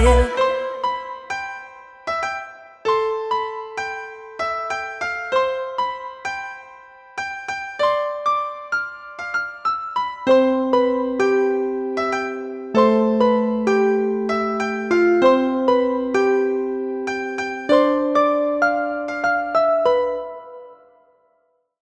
smile.